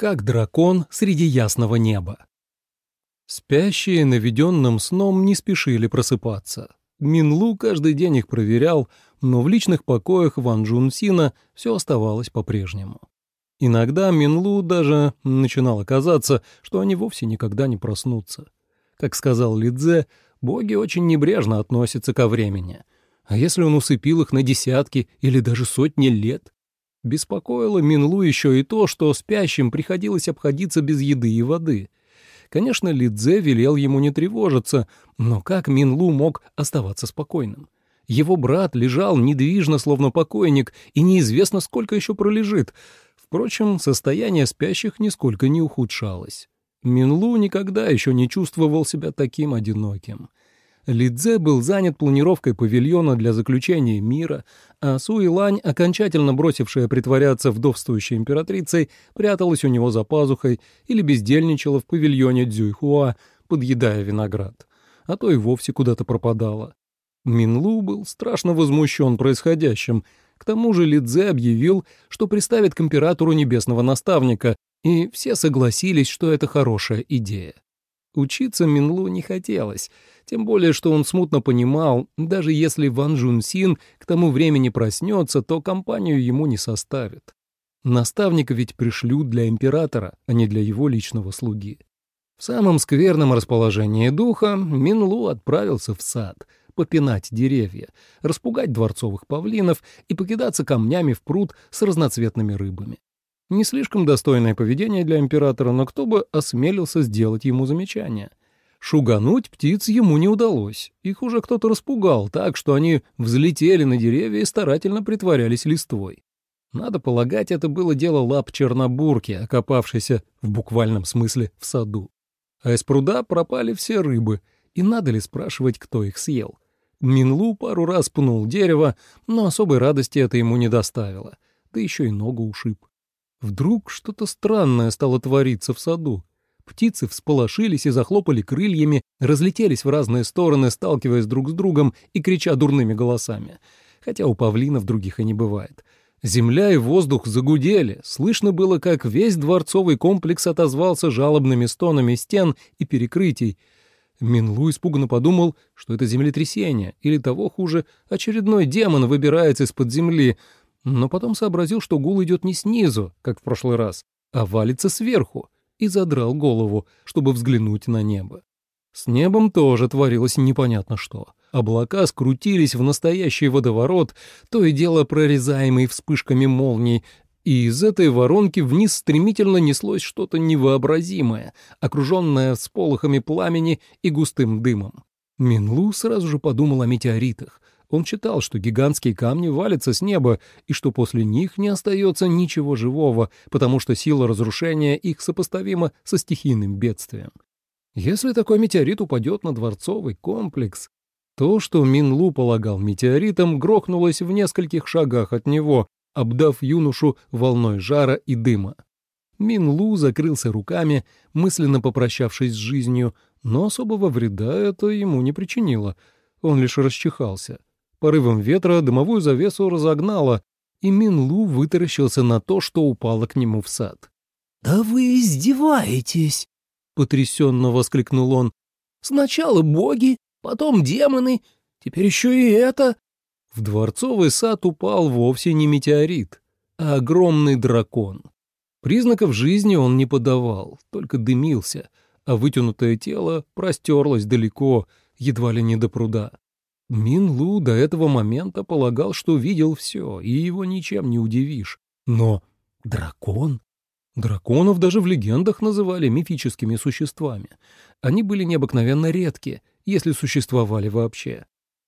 как дракон среди ясного неба. Спящие наведенным сном не спешили просыпаться. Минлу каждый день их проверял, но в личных покоях Ван Джун Сина все оставалось по-прежнему. Иногда Минлу даже начинало казаться, что они вовсе никогда не проснутся. Как сказал Лидзе, боги очень небрежно относятся ко времени. А если он усыпил их на десятки или даже сотни лет? Беспокоило Минлу еще и то, что спящим приходилось обходиться без еды и воды. Конечно, Лидзе велел ему не тревожиться, но как Минлу мог оставаться спокойным? Его брат лежал недвижно, словно покойник, и неизвестно, сколько еще пролежит. Впрочем, состояние спящих нисколько не ухудшалось. Минлу никогда еще не чувствовал себя таким одиноким. Лидзе был занят планировкой павильона для заключения мира, а Суэлань, окончательно бросившая притворяться вдовствующей императрицей, пряталась у него за пазухой или бездельничала в павильоне Дзюйхуа, подъедая виноград, а то и вовсе куда-то пропадала. Минлу был страшно возмущен происходящим, к тому же Лидзе объявил, что приставит к императору небесного наставника, и все согласились, что это хорошая идея. Учиться Минлу не хотелось, тем более, что он смутно понимал, даже если Ван Жун Син к тому времени проснется, то компанию ему не составит. Наставника ведь пришлют для императора, а не для его личного слуги. В самом скверном расположении духа Минлу отправился в сад, попинать деревья, распугать дворцовых павлинов и покидаться камнями в пруд с разноцветными рыбами. Не слишком достойное поведение для императора, но кто бы осмелился сделать ему замечание? Шугануть птиц ему не удалось. Их уже кто-то распугал так, что они взлетели на деревья и старательно притворялись листвой. Надо полагать, это было дело лап чернобурки, окопавшейся в буквальном смысле в саду. А из пруда пропали все рыбы, и надо ли спрашивать, кто их съел? Минлу пару раз пнул дерево, но особой радости это ему не доставило, да еще и ногу ушиб. Вдруг что-то странное стало твориться в саду. Птицы всполошились и захлопали крыльями, разлетелись в разные стороны, сталкиваясь друг с другом и крича дурными голосами. Хотя у павлинов других и не бывает. Земля и воздух загудели, слышно было, как весь дворцовый комплекс отозвался жалобными стонами стен и перекрытий. Минлу испуганно подумал, что это землетрясение, или того хуже, очередной демон выбирается из-под земли — но потом сообразил, что гул идет не снизу, как в прошлый раз, а валится сверху, и задрал голову, чтобы взглянуть на небо. С небом тоже творилось непонятно что. Облака скрутились в настоящий водоворот, то и дело прорезаемый вспышками молний, и из этой воронки вниз стремительно неслось что-то невообразимое, окруженное всполохами пламени и густым дымом. Минлу сразу же подумал о метеоритах, он читал, что гигантские камни валятся с неба, и что после них не остается ничего живого, потому что сила разрушения их сопоставима со стихийным бедствием. Если такой метеорит упадет на дворцовый комплекс, то, что Минлу полагал метеоритом, грохнулось в нескольких шагах от него, обдав юношу волной жара и дыма. Минлу закрылся руками, мысленно попрощавшись с жизнью, но особого вреда это ему не причинило, он лишь расчихался. Порывом ветра дымовую завесу разогнало, и Минлу вытаращился на то, что упало к нему в сад. «Да вы издеваетесь!» — потрясенно воскликнул он. «Сначала боги, потом демоны, теперь еще и это!» В дворцовый сад упал вовсе не метеорит, а огромный дракон. Признаков жизни он не подавал, только дымился, а вытянутое тело простерлось далеко, едва ли не до пруда. Мин Лу до этого момента полагал, что видел все, и его ничем не удивишь. Но дракон? Драконов даже в легендах называли мифическими существами. Они были необыкновенно редки, если существовали вообще.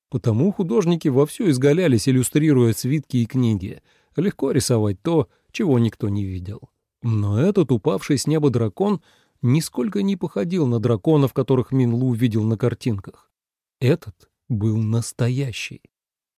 Потому художники вовсю изгалялись, иллюстрируя свитки и книги. Легко рисовать то, чего никто не видел. Но этот упавший с неба дракон нисколько не походил на драконов, которых Минлу видел на картинках. Этот был настоящий.